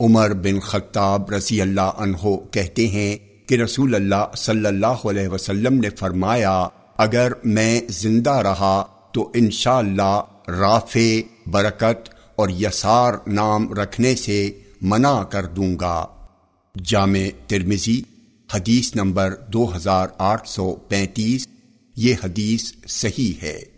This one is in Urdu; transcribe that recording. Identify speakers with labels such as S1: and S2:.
S1: عمر بن خطاب رضی اللہ عنہ کہتے ہیں کہ رسول اللہ صلی اللہ علیہ وسلم نے فرمایا، اگر میں زندہ رہا تو انشاءاللہ اللہ رافع، برکت اور یسار نام رکھنے سے منع کر دوں گا۔ جامع ترمزی حدیث نمبر دو ہزار آٹھ سو پینتیس، یہ حدیث صحیح ہے۔